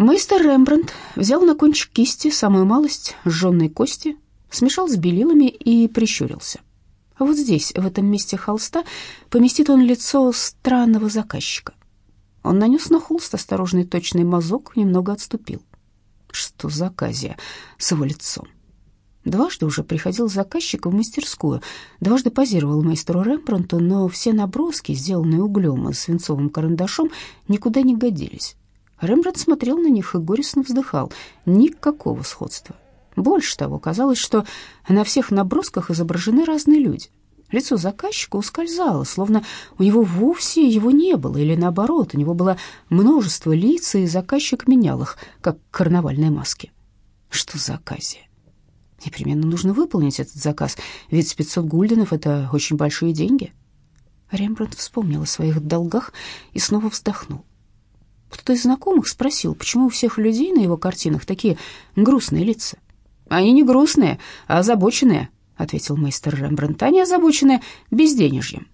Мейстер Рембрандт взял на кончик кисти самую малость сжженной кости, смешал с белилами и прищурился. Вот здесь, в этом месте холста, поместит он лицо странного заказчика. Он нанес на холст осторожный точный мазок, немного отступил. Что за оказия с его лицом? Дважды уже приходил заказчик в мастерскую, дважды позировал мастеру Рембрандту, но все наброски, сделанные углем и свинцовым карандашом, никуда не годились. Рембрандт смотрел на них и горестно вздыхал. Никакого сходства. Больше того, казалось, что на всех набросках изображены разные люди. Лицо заказчика ускользало, словно у него вовсе его не было, или наоборот, у него было множество лиц, и заказчик менял их, как карнавальные маски. Что за оказия? Непременно нужно выполнить этот заказ, ведь 500 гульденов — это очень большие деньги. Рембрандт вспомнил о своих долгах и снова вздохнул. Кто-то из знакомых спросил, почему у всех людей на его картинах такие грустные лица. «Они не грустные, а озабоченные», — ответил мейстер Рембрандт. «Они озабочены безденежьем».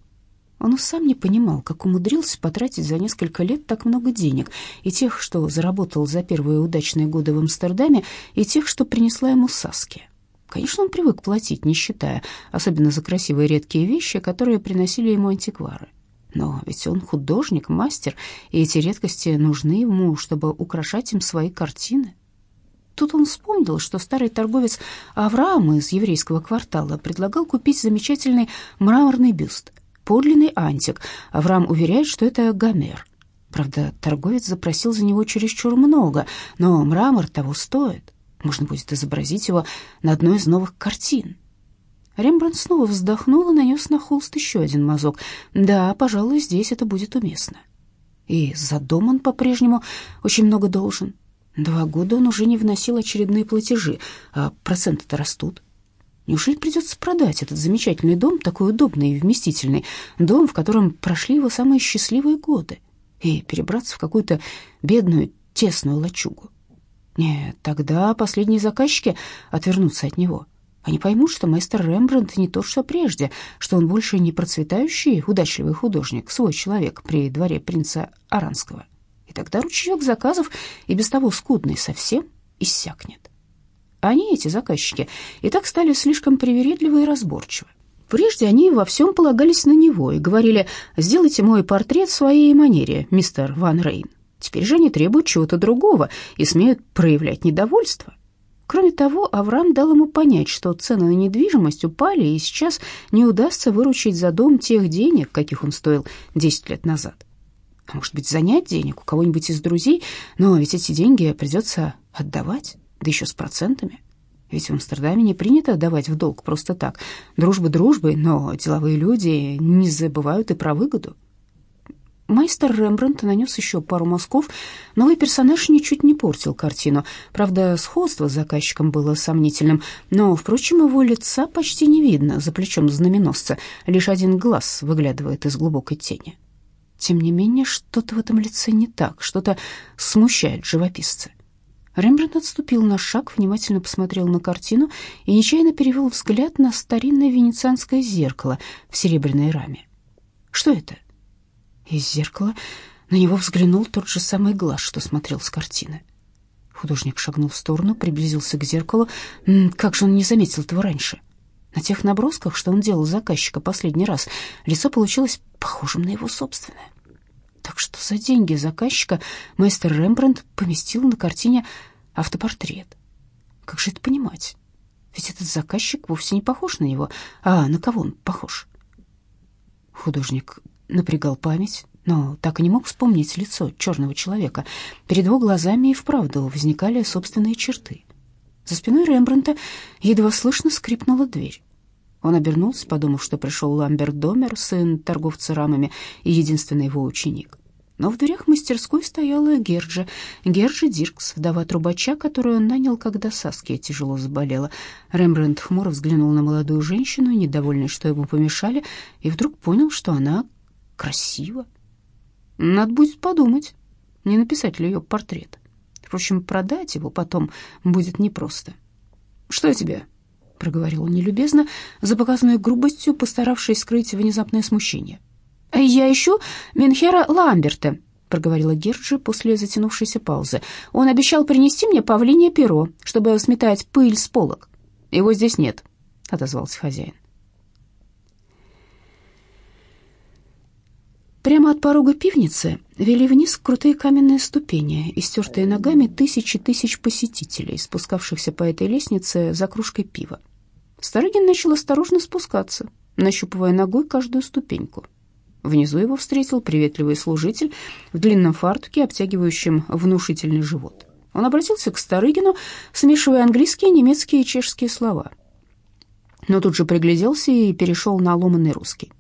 Он и сам не понимал, как умудрился потратить за несколько лет так много денег, и тех, что заработал за первые удачные годы в Амстердаме, и тех, что принесла ему Саски. Конечно, он привык платить, не считая, особенно за красивые редкие вещи, которые приносили ему антиквары. Но ведь он художник, мастер, и эти редкости нужны ему, чтобы украшать им свои картины. Тут он вспомнил, что старый торговец Авраам из еврейского квартала предлагал купить замечательный мраморный бюст, подлинный антик. Авраам уверяет, что это Гомер. Правда, торговец запросил за него чересчур много, но мрамор того стоит. Можно будет изобразить его на одной из новых картин. Рембрандт снова вздохнул и нанес на холст еще один мазок. Да, пожалуй, здесь это будет уместно. И за дом он по-прежнему очень много должен. Два года он уже не вносил очередные платежи, а проценты-то растут. Неужели придется продать этот замечательный дом, такой удобный и вместительный, дом, в котором прошли его самые счастливые годы, и перебраться в какую-то бедную, тесную лачугу? Нет, тогда последние заказчики отвернутся от него. Они поймут, что мастер Рембрандт не то, что прежде, что он больше не процветающий, удачливый художник, свой человек при дворе принца Аранского. И тогда ручеек заказов, и без того скудный, совсем иссякнет. Они, эти заказчики, и так стали слишком привередливы и разборчивы. Прежде они во всем полагались на него и говорили «Сделайте мой портрет в своей манере, мистер Ван Рейн». Теперь же они требуют чего-то другого и смеют проявлять недовольство. Кроме того, Авраам дал ему понять, что цены на недвижимость упали, и сейчас не удастся выручить за дом тех денег, каких он стоил 10 лет назад. А может быть, занять денег у кого-нибудь из друзей, но ведь эти деньги придется отдавать, да еще с процентами. Ведь в Амстердаме не принято отдавать в долг просто так. Дружба дружбой, но деловые люди не забывают и про выгоду. Майстер Рембрандт нанес еще пару мазков. Новый персонаж ничуть не портил картину. Правда, сходство с заказчиком было сомнительным, но, впрочем, его лица почти не видно за плечом знаменосца. Лишь один глаз выглядывает из глубокой тени. Тем не менее, что-то в этом лице не так, что-то смущает живописца. Рембрандт отступил на шаг, внимательно посмотрел на картину и нечаянно перевел взгляд на старинное венецианское зеркало в серебряной раме. Что это? Из зеркала на него взглянул тот же самый глаз, что смотрел с картины. Художник шагнул в сторону, приблизился к зеркалу. Как же он не заметил этого раньше? На тех набросках, что он делал заказчика последний раз, лицо получилось похожим на его собственное. Так что за деньги заказчика мастер Рембрандт поместил на картине автопортрет. Как же это понимать? Ведь этот заказчик вовсе не похож на него. А на кого он похож? Художник напрягал память, но так и не мог вспомнить лицо черного человека. Перед его глазами и вправду возникали собственные черты. За спиной Рембрандта едва слышно скрипнула дверь. Он обернулся, подумав, что пришел Ламберт Домер, сын торговца рамами и единственный его ученик. Но в дверях мастерской стояла Герджа, Герджа Диркс, вдова трубача, которую он нанял, когда Саския тяжело заболела. Рембрандт хмуро взглянул на молодую женщину, недовольный, что ему помешали, и вдруг понял, что она красиво. Надо будет подумать, не написать ли ее портрет. Впрочем, продать его потом будет непросто. «Что тебе?» — проговорил он нелюбезно, за показанной грубостью, постаравшись скрыть внезапное смущение. «Я ищу Менхера Ламберта», — проговорила Герджи после затянувшейся паузы. «Он обещал принести мне павлинье перо, чтобы сметать пыль с полок». «Его здесь нет», — отозвался хозяин. Прямо от порога пивницы вели вниз крутые каменные ступени, истертые ногами тысячи тысяч посетителей, спускавшихся по этой лестнице за кружкой пива. Старыгин начал осторожно спускаться, нащупывая ногой каждую ступеньку. Внизу его встретил приветливый служитель в длинном фартуке, обтягивающем внушительный живот. Он обратился к Старыгину, смешивая английские, немецкие и чешские слова. Но тут же пригляделся и перешел на ломанный русский.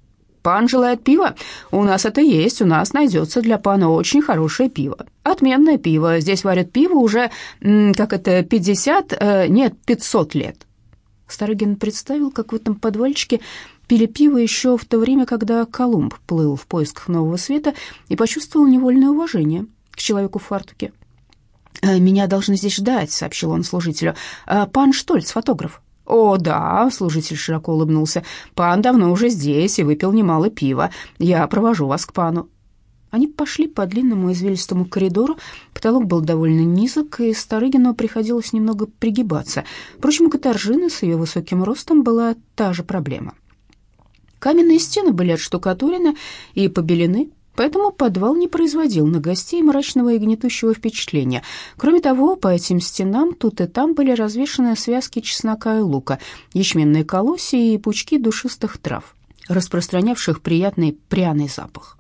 Пан желает пива? У нас это есть, у нас найдется для пана очень хорошее пиво. Отменное пиво. Здесь варят пиво уже, как это, 50, э, нет, 500 лет. Старыгин представил, как в этом подвальчике пили пиво еще в то время, когда Колумб плыл в поисках нового света и почувствовал невольное уважение к человеку в фартуке. «Э, «Меня должны здесь ждать», — сообщил он служителю. «Э, «Пан Штольц, фотограф». «О, да», — служитель широко улыбнулся, — «пан давно уже здесь и выпил немало пива. Я провожу вас к пану». Они пошли по длинному извилистому коридору. Потолок был довольно низок, и Старыгину приходилось немного пригибаться. Впрочем, у Катаржины с ее высоким ростом была та же проблема. Каменные стены были отштукатурены и побелены, Поэтому подвал не производил на гостей мрачного и гнетущего впечатления. Кроме того, по этим стенам тут и там были развешаны связки чеснока и лука, ячменные колосья и пучки душистых трав, распространявших приятный пряный запах.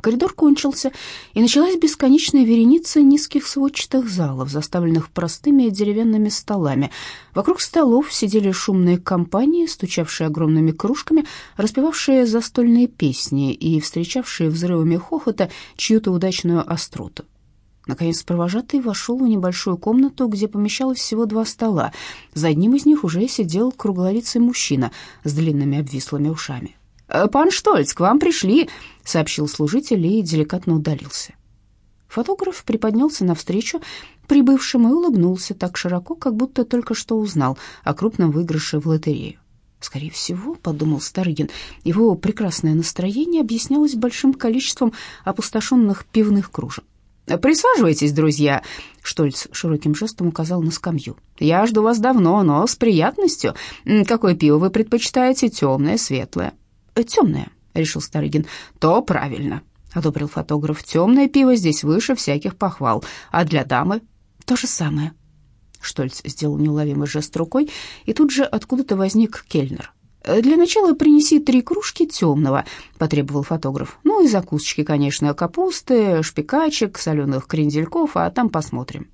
Коридор кончился, и началась бесконечная вереница низких сводчатых залов, заставленных простыми деревянными столами. Вокруг столов сидели шумные компании, стучавшие огромными кружками, распевавшие застольные песни и встречавшие взрывами хохота чью-то удачную остроту. Наконец провожатый вошел в небольшую комнату, где помещалось всего два стола. За одним из них уже сидел круглолицый мужчина с длинными обвислыми ушами. «Э, «Пан Штольц, к вам пришли», — сообщил служитель и деликатно удалился. Фотограф приподнялся навстречу прибывшим и улыбнулся так широко, как будто только что узнал о крупном выигрыше в лотерею. Скорее всего, подумал Старыгин, его прекрасное настроение объяснялось большим количеством опустошенных пивных кружек. «Присаживайтесь, друзья», — Штольц широким жестом указал на скамью. «Я жду вас давно, но с приятностью. Какое пиво вы предпочитаете, темное, светлое?» Темное», — решил Старыгин. «То правильно», — одобрил фотограф. «Темное пиво здесь выше всяких похвал, а для дамы то же самое». Штольц сделал неуловимый жест рукой, и тут же откуда-то возник кельнер. «Для начала принеси три кружки темного», — потребовал фотограф. «Ну и закусочки, конечно, капусты, шпикачек, соленых крендельков, а там посмотрим».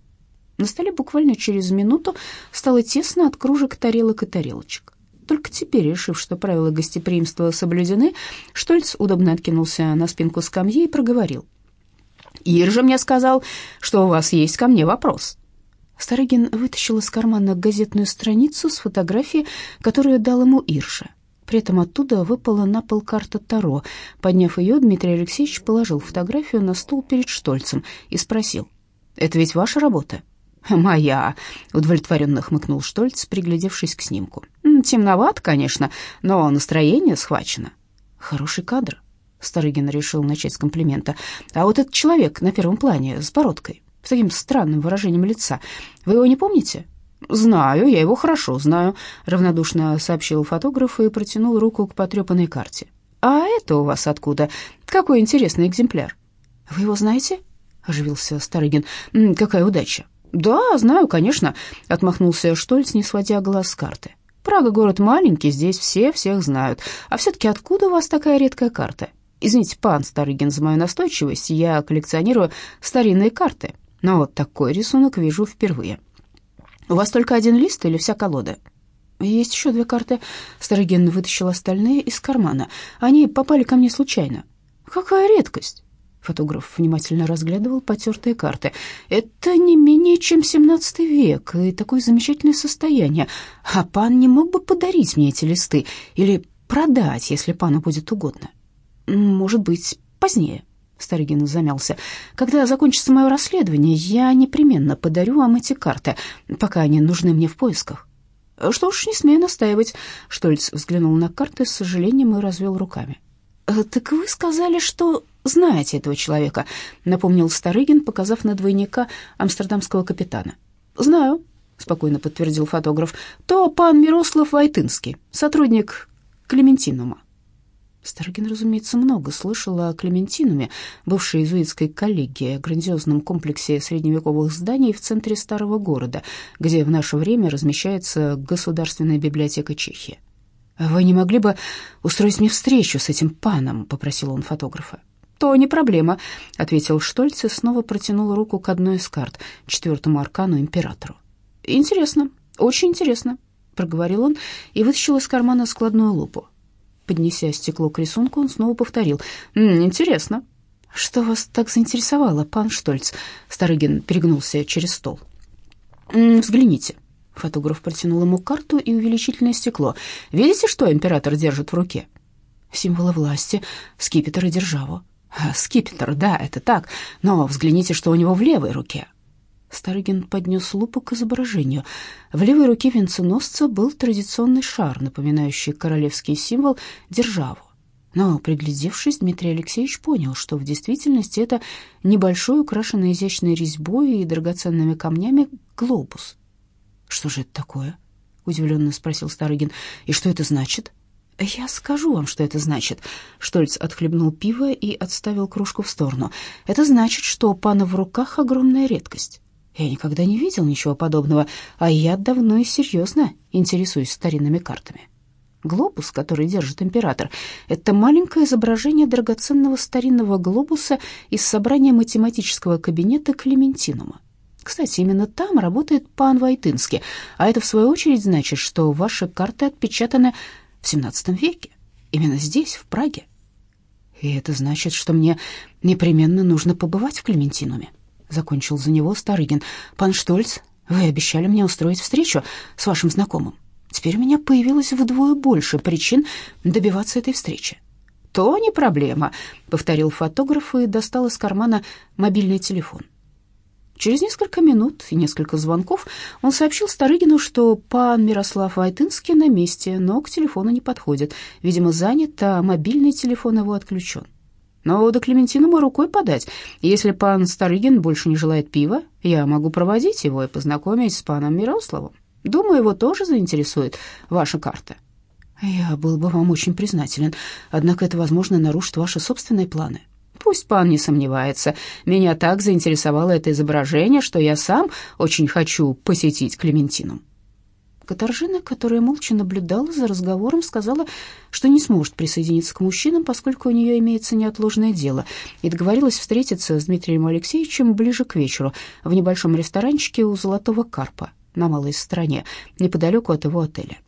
На столе буквально через минуту стало тесно от кружек, тарелок и тарелочек. Только теперь, решив, что правила гостеприимства соблюдены, Штольц удобно откинулся на спинку скамьи и проговорил. «Иржа мне сказал, что у вас есть ко мне вопрос». Старыгин вытащил из кармана газетную страницу с фотографией, которую дал ему Ирша. При этом оттуда выпала на пол карта Таро. Подняв ее, Дмитрий Алексеевич положил фотографию на стол перед Штольцем и спросил, «Это ведь ваша работа?» «Моя», — удовлетворенно хмыкнул Штольц, приглядевшись к снимку. «Темновато, конечно, но настроение схвачено». «Хороший кадр», — Старыгин решил начать с комплимента. «А вот этот человек на первом плане с бородкой, с таким странным выражением лица, вы его не помните?» «Знаю, я его хорошо знаю», — равнодушно сообщил фотограф и протянул руку к потрепанной карте. «А это у вас откуда? Какой интересный экземпляр». «Вы его знаете?» — оживился Старыгин. «Какая удача! «Да, знаю, конечно», — отмахнулся Штольц, не сводя глаз с карты. «Прага город маленький, здесь все всех знают. А все-таки откуда у вас такая редкая карта? Извините, пан Старыгин, за мою настойчивость, я коллекционирую старинные карты, но вот такой рисунок вижу впервые. У вас только один лист или вся колода?» «Есть еще две карты». Старыгин вытащил остальные из кармана. «Они попали ко мне случайно». «Какая редкость!» Фотограф внимательно разглядывал потертые карты. «Это не менее чем семнадцатый век, и такое замечательное состояние. А пан не мог бы подарить мне эти листы или продать, если пану будет угодно? Может быть, позднее». Старыгин замялся. «Когда закончится мое расследование, я непременно подарю вам эти карты, пока они нужны мне в поисках». «Что ж, не смею настаивать», — Штольц взглянул на карты с сожалением и развел руками. Э, «Так вы сказали, что знаете этого человека», — напомнил Старыгин, показав на двойника амстердамского капитана. «Знаю», — спокойно подтвердил фотограф. «То пан Мирослав Войтынский, сотрудник Клементинума». Старыгин, разумеется, много слышал о Клементинуме, бывшей иезуитской коллегии, грандиозном комплексе средневековых зданий в центре старого города, где в наше время размещается Государственная библиотека Чехии. «Вы не могли бы устроить мне встречу с этим паном?» — попросил он фотографа. «То не проблема», — ответил Штольц и снова протянул руку к одной из карт, четвертому аркану императору. «Интересно, очень интересно», — проговорил он и вытащил из кармана складную лупу. Поднеся стекло к рисунку, он снова повторил. «Интересно». «Что вас так заинтересовало, пан Штольц?» Старыгин перегнулся через стол. «Взгляните». Фотограф протянул ему карту и увеличительное стекло. «Видите, что император держит в руке?» «Символы власти, скипетр и державу». «А, «Скипетр, да, это так, но взгляните, что у него в левой руке». Старыгин поднес лупу к изображению. В левой руке венценосца был традиционный шар, напоминающий королевский символ державу. Но, приглядевшись, Дмитрий Алексеевич понял, что в действительности это небольшой, украшенный изящной резьбой и драгоценными камнями глобус. «Что же это такое?» — удивленно спросил Старыгин. «И что это значит?» «Я скажу вам, что это значит». Штольц отхлебнул пиво и отставил кружку в сторону. «Это значит, что у пана в руках огромная редкость. Я никогда не видел ничего подобного, а я давно и серьезно интересуюсь старинными картами. Глобус, который держит император, это маленькое изображение драгоценного старинного глобуса из собрания математического кабинета Клементинума. Кстати, именно там работает пан Войтынский, а это, в свою очередь, значит, что ваши карты отпечатаны в XVII веке, именно здесь, в Праге. И это значит, что мне непременно нужно побывать в Клементинуме. — закончил за него Старыгин. «Пан Штольц, вы обещали мне устроить встречу с вашим знакомым. Теперь у меня появилось вдвое больше причин добиваться этой встречи». «То не проблема», — повторил фотограф и достал из кармана мобильный телефон. Через несколько минут и несколько звонков он сообщил Старыгину, что пан Мирослав Войтынский на месте, но к телефону не подходит. Видимо, занят, а мобильный телефон его отключен. Но до Клементинума рукой подать. Если пан Старыгин больше не желает пива, я могу проводить его и познакомить с паном Мирославом. Думаю, его тоже заинтересует ваша карта. Я был бы вам очень признателен, однако это, возможно, нарушит ваши собственные планы. Пусть пан не сомневается. Меня так заинтересовало это изображение, что я сам очень хочу посетить Клементину. Катаржина, которая молча наблюдала за разговором, сказала, что не сможет присоединиться к мужчинам, поскольку у нее имеется неотложное дело, и договорилась встретиться с Дмитрием Алексеевичем ближе к вечеру в небольшом ресторанчике у Золотого Карпа на Малой Стороне, неподалеку от его отеля.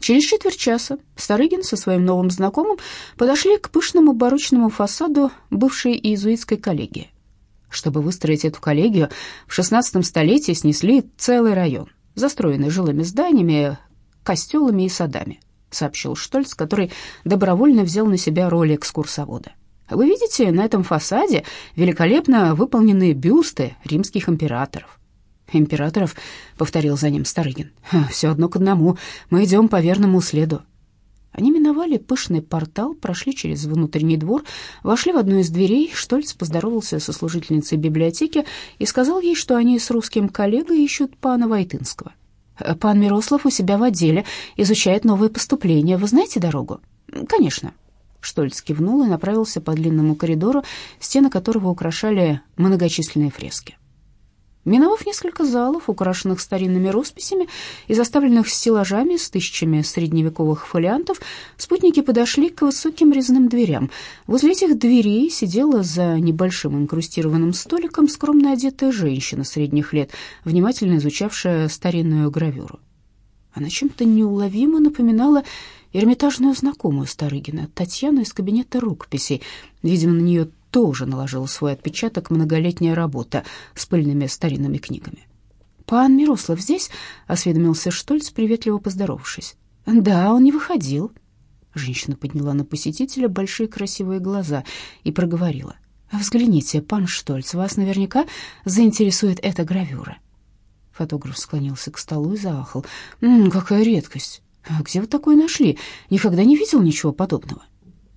Через четверть часа Старыгин со своим новым знакомым подошли к пышному барочному фасаду бывшей иезуитской коллегии. Чтобы выстроить эту коллегию, в XVI столетии снесли целый район застроенный жилыми зданиями, костелами и садами», — сообщил Штольц, который добровольно взял на себя роль экскурсовода. «Вы видите, на этом фасаде великолепно выполненные бюсты римских императоров». «Императоров», — повторил за ним Старыгин, — «все одно к одному, мы идем по верному следу». Они миновали пышный портал, прошли через внутренний двор, вошли в одну из дверей. Штольц поздоровался со служительницей библиотеки и сказал ей, что они с русским коллегой ищут пана Войтынского. «Пан Мирослав у себя в отделе, изучает новые поступления. Вы знаете дорогу?» «Конечно». Штольц кивнул и направился по длинному коридору, стены которого украшали многочисленные фрески. Миновав несколько залов, украшенных старинными росписями и заставленных стеллажами с тысячами средневековых фолиантов, спутники подошли к высоким резным дверям. Возле этих дверей сидела за небольшим инкрустированным столиком скромно одетая женщина средних лет, внимательно изучавшая старинную гравюру. Она чем-то неуловимо напоминала эрмитажную знакомую Старыгина, Татьяну из кабинета рукописей. Видимо, на нее тоже наложила свой отпечаток многолетняя работа с пыльными старинными книгами. «Пан Мирослав здесь?» — осведомился Штольц, приветливо поздоровавшись. «Да, он не выходил». Женщина подняла на посетителя большие красивые глаза и проговорила. «Взгляните, пан Штольц, вас наверняка заинтересует эта гравюра». Фотограф склонился к столу и заахал. «М -м, «Какая редкость! Где вы такое нашли? Никогда не видел ничего подобного».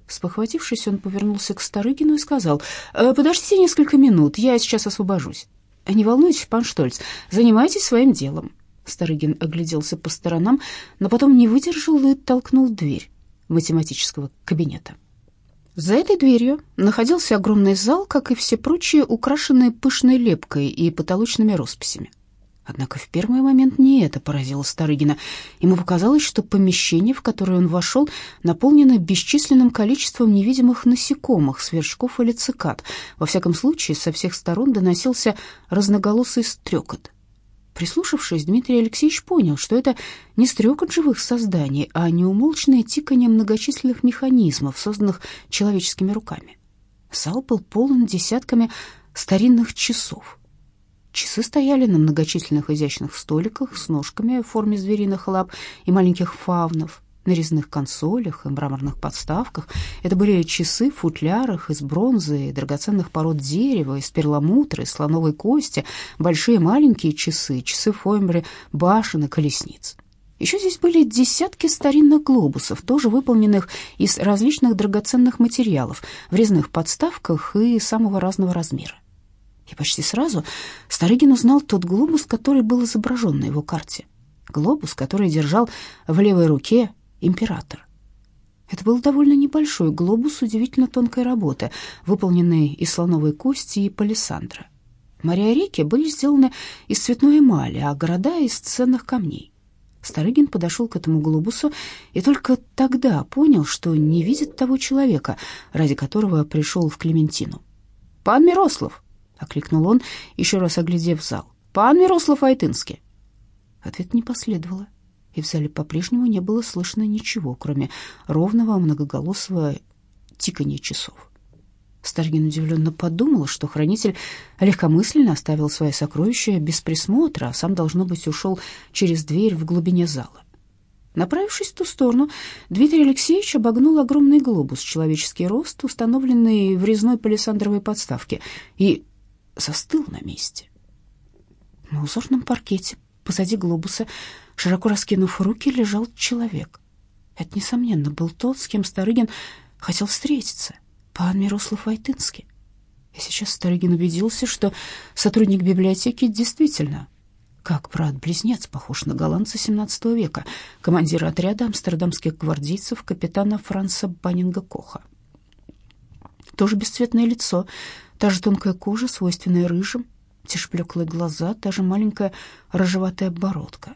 Спохватившись, он повернулся к Старыгину и сказал, «Э, «Подождите несколько минут, я сейчас освобожусь». «Не волнуйтесь, пан Штольц, занимайтесь своим делом». Старыгин огляделся по сторонам, но потом не выдержал и толкнул дверь математического кабинета. За этой дверью находился огромный зал, как и все прочие, украшенные пышной лепкой и потолочными росписями. Однако в первый момент не это поразило Старыгина. Ему показалось, что помещение, в которое он вошел, наполнено бесчисленным количеством невидимых насекомых, сверчков или цикад. Во всяком случае, со всех сторон доносился разноголосый стрекот. Прислушавшись, Дмитрий Алексеевич понял, что это не стрекот живых созданий, а неумолчное тиканье многочисленных механизмов, созданных человеческими руками. Зал был полон десятками старинных часов — Часы стояли на многочисленных изящных столиках с ножками в форме звериных лап и маленьких фавнов, на резных консолях и мраморных подставках. Это были часы в футлярах из бронзы и драгоценных пород дерева, из перламутра, из слоновой кости, большие и маленькие часы, часы Фоймбре, башен и колесниц. Еще здесь были десятки старинных глобусов, тоже выполненных из различных драгоценных материалов, в резных подставках и самого разного размера. И почти сразу Старыгин узнал тот глобус, который был изображен на его карте. Глобус, который держал в левой руке император. Это был довольно небольшой глобус удивительно тонкой работы, выполненный из слоновой кости и палисандра. Моря и реки были сделаны из цветной эмали, а города — из ценных камней. Старыгин подошел к этому глобусу и только тогда понял, что не видит того человека, ради которого пришел в Клементину. «Пан Мирослав!» Окликнул он, еще раз оглядев зал. «Пан Мирослав Айтынский!» Ответ не последовало, и в зале по-прежнему не было слышно ничего, кроме ровного многоголосого тиканья часов. Старгин удивленно подумал, что хранитель легкомысленно оставил свои сокровища без присмотра, а сам, должно быть, ушел через дверь в глубине зала. Направившись в ту сторону, Дмитрий Алексеевич обогнул огромный глобус человеческий рост, установленный в резной палисандровой подставке, и застыл на месте. На узорном паркете позади глобуса, широко раскинув руки, лежал человек. Это, несомненно, был тот, с кем Старыгин хотел встретиться, пан Мирослав Войтынский. И сейчас Старыгин убедился, что сотрудник библиотеки действительно, как брат-близнец, похож на голландца XVII века, командира отряда амстердамских гвардейцев капитана Франца Баннинга-Коха. Тоже бесцветное лицо, Та же тонкая кожа, свойственная рыжим, те же блеклые глаза, та же маленькая рыжеватая бородка.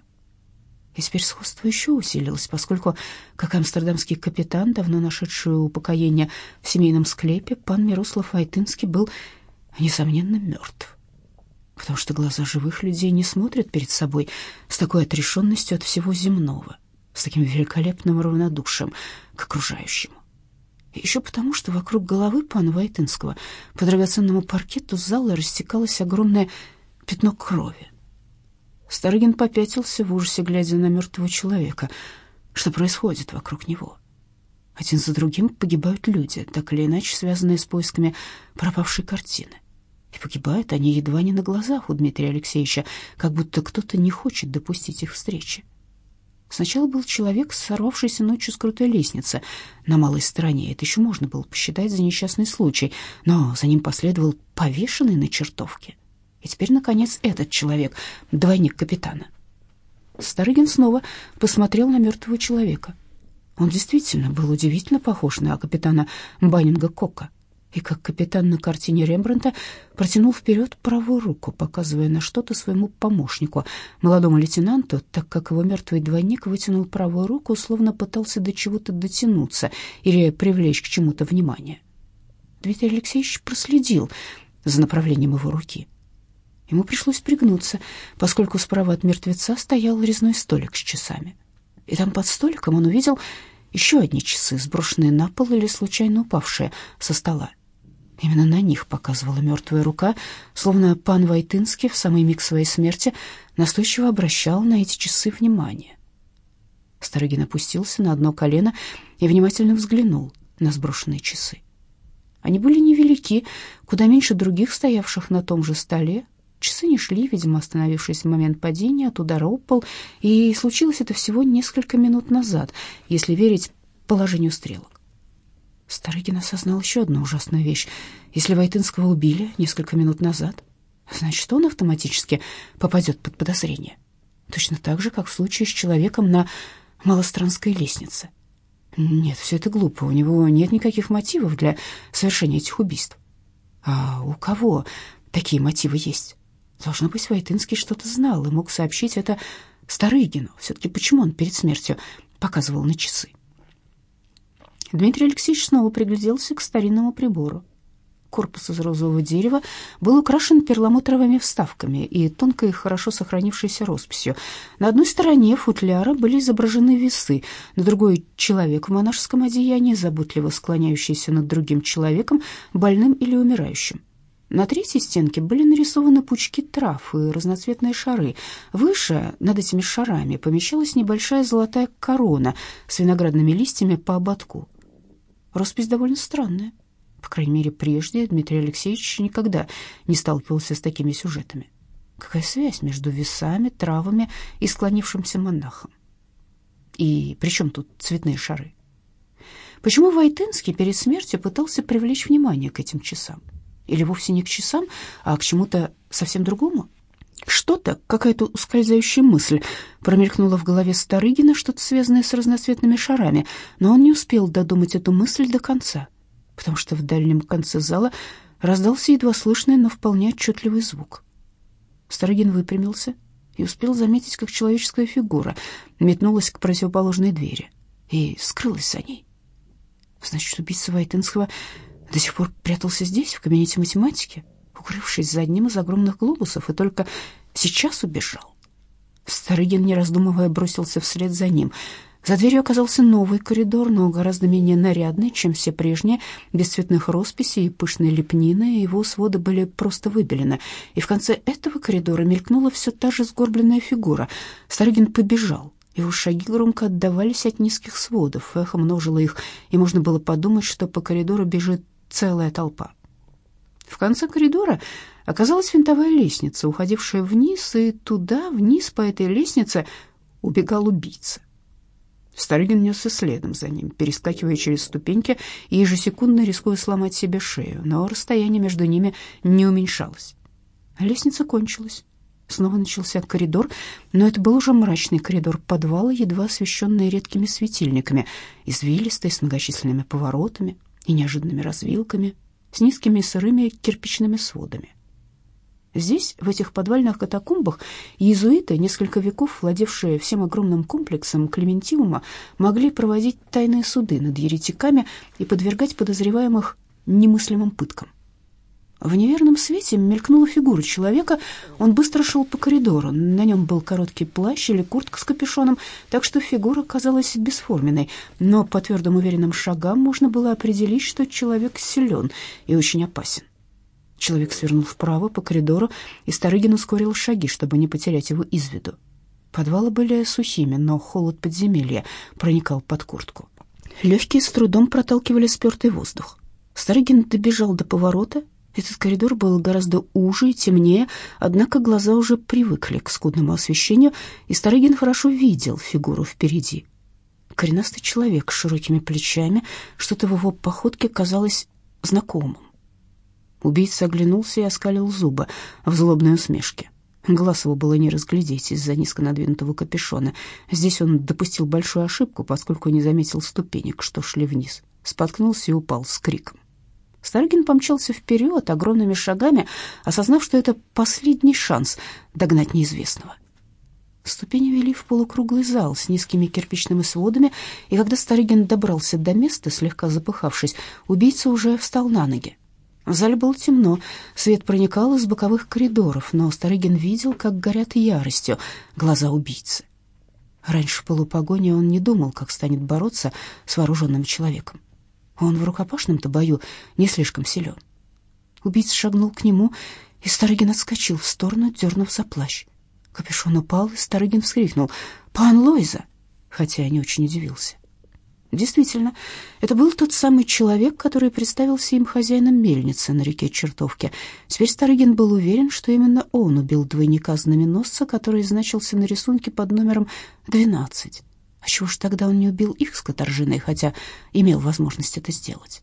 И теперь сходство еще усилилось, поскольку, как амстердамский капитан, давно нашедший упокоение в семейном склепе, пан Мирослав Айтынский был, несомненно, мертв. Потому что глаза живых людей не смотрят перед собой с такой отрешенностью от всего земного, с таким великолепным равнодушием к окружающему. Еще потому, что вокруг головы пана Войтынского по драгоценному паркету зала растекалось огромное пятно крови. Старыгин попятился в ужасе, глядя на мертвого человека. Что происходит вокруг него? Один за другим погибают люди, так или иначе связанные с поисками пропавшей картины. И погибают они едва не на глазах у Дмитрия Алексеевича, как будто кто-то не хочет допустить их встречи. Сначала был человек, сорвавшийся ночью с крутой лестницы на малой стороне. Это еще можно было посчитать за несчастный случай, но за ним последовал повешенный на чертовке. И теперь, наконец, этот человек, двойник капитана. Старыгин снова посмотрел на мертвого человека. Он действительно был удивительно похож на капитана Баннинга Кока и, как капитан на картине Рембрандта, протянул вперед правую руку, показывая на что-то своему помощнику, молодому лейтенанту, так как его мертвый двойник вытянул правую руку, словно пытался до чего-то дотянуться или привлечь к чему-то внимание. Дмитрий Алексеевич проследил за направлением его руки. Ему пришлось пригнуться, поскольку справа от мертвеца стоял резной столик с часами. И там под столиком он увидел еще одни часы, сброшенные на пол или случайно упавшие со стола. Именно на них показывала мертвая рука, словно пан Войтынский в самый миг своей смерти настойчиво обращал на эти часы внимание. Старыгин опустился на одно колено и внимательно взглянул на сброшенные часы. Они были невелики, куда меньше других, стоявших на том же столе. Часы не шли, видимо, остановившись в момент падения от удара об и случилось это всего несколько минут назад, если верить положению стрелок. Старыгин осознал еще одну ужасную вещь. Если Войтынского убили несколько минут назад, значит, он автоматически попадет под подозрение. Точно так же, как в случае с человеком на малостранской лестнице. Нет, все это глупо. У него нет никаких мотивов для совершения этих убийств. А у кого такие мотивы есть? Должно быть, Войтынский что-то знал и мог сообщить это Старыгину. Все-таки почему он перед смертью показывал на часы? Дмитрий Алексеевич снова пригляделся к старинному прибору. Корпус из розового дерева был украшен перламутровыми вставками и тонкой, хорошо сохранившейся росписью. На одной стороне футляра были изображены весы, на другой — человек в монашеском одеянии, заботливо склоняющийся над другим человеком, больным или умирающим. На третьей стенке были нарисованы пучки трав и разноцветные шары. Выше, над этими шарами, помещалась небольшая золотая корона с виноградными листьями по ободку. Роспись довольно странная. По крайней мере, прежде Дмитрий Алексеевич никогда не сталкивался с такими сюжетами. Какая связь между весами, травами и склонившимся монахом? И при чем тут цветные шары? Почему Войтынский перед смертью пытался привлечь внимание к этим часам? Или вовсе не к часам, а к чему-то совсем другому? Что-то, какая-то ускользающая мысль промелькнула в голове Старыгина, что-то связанное с разноцветными шарами, но он не успел додумать эту мысль до конца, потому что в дальнем конце зала раздался едва слышный, но вполне отчетливый звук. Старыгин выпрямился и успел заметить, как человеческая фигура метнулась к противоположной двери и скрылась за ней. Значит, убийца Войтынского до сих пор прятался здесь, в кабинете математики, укрывшись за одним из огромных глобусов, и только сейчас убежал. Старыгин, не раздумывая, бросился вслед за ним. За дверью оказался новый коридор, но гораздо менее нарядный, чем все прежние, без цветных росписей и пышной лепнины, его своды были просто выбелены. И в конце этого коридора мелькнула все та же сгорбленная фигура. Старыгин побежал. Его шаги громко отдавались от низких сводов, эхо множило их, и можно было подумать, что по коридору бежит целая толпа. В конце коридора оказалась винтовая лестница, уходившая вниз, и туда, вниз по этой лестнице, убегал убийца. Старыгин несся следом за ним, перескакивая через ступеньки и ежесекундно рискуя сломать себе шею, но расстояние между ними не уменьшалось. Лестница кончилась. Снова начался коридор, но это был уже мрачный коридор подвала, едва освещенный редкими светильниками, извилистый, с многочисленными поворотами и неожиданными развилками, с низкими сырыми кирпичными сводами. Здесь, в этих подвальных катакомбах, иезуиты, несколько веков владевшие всем огромным комплексом Клементиума, могли проводить тайные суды над еретиками и подвергать подозреваемых немыслимым пыткам. В неверном свете мелькнула фигура человека. Он быстро шел по коридору. На нем был короткий плащ или куртка с капюшоном, так что фигура казалась бесформенной. Но по твердым уверенным шагам можно было определить, что человек силен и очень опасен. Человек свернул вправо по коридору, и Старыгин ускорил шаги, чтобы не потерять его из виду. Подвалы были сухими, но холод подземелья проникал под куртку. Легкие с трудом проталкивали спертый воздух. Старыгин добежал до поворота этот коридор был гораздо уже и темнее, однако глаза уже привыкли к скудному освещению, и Старыгин хорошо видел фигуру впереди. Коренастый человек с широкими плечами, что-то в его походке казалось знакомым. Убийца оглянулся и оскалил зубы в злобной усмешке. Глаз его было не разглядеть из-за низко надвинутого капюшона. Здесь он допустил большую ошибку, поскольку не заметил ступенек, что шли вниз. Споткнулся и упал с криком. Старыгин помчался вперед огромными шагами, осознав, что это последний шанс догнать неизвестного. Ступени вели в полукруглый зал с низкими кирпичными сводами, и когда Старыгин добрался до места, слегка запыхавшись, убийца уже встал на ноги. В зале было темно, свет проникал из боковых коридоров, но Старыгин видел, как горят яростью глаза убийцы. Раньше в полупогоне он не думал, как станет бороться с вооруженным человеком. Он в рукопашном-то бою не слишком силен. Убийца шагнул к нему, и Старыгин отскочил в сторону, дернув за плащ. Капюшон упал, и Старыгин вскрикнул «Пан Лойза!», хотя не очень удивился. Действительно, это был тот самый человек, который представился им хозяином мельницы на реке Чертовке. Теперь Старыгин был уверен, что именно он убил двойника знаменосца, который значился на рисунке под номером 12. А чего ж тогда он не убил их с Катаржиной, хотя имел возможность это сделать?